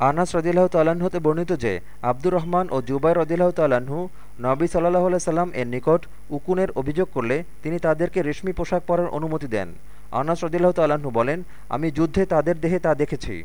আনাস রদিল্লাহ তাল্লাহ্ন হতে বর্ণিত যে, আব্দুর রহমান ও জুবাই রদিল্লাহ তাল্লাহ্ন নবী সাল্লাহ সাল্লাম এর নিকট উকুনের অভিযোগ করলে তিনি তাদেরকে রেশমি পোশাক পরার অনুমতি দেন। আনাস রদিল্লাহ তাল্লাহ্ন বলেন, আমি যুদ্ধে তাদের দেহে তা দেখেছি।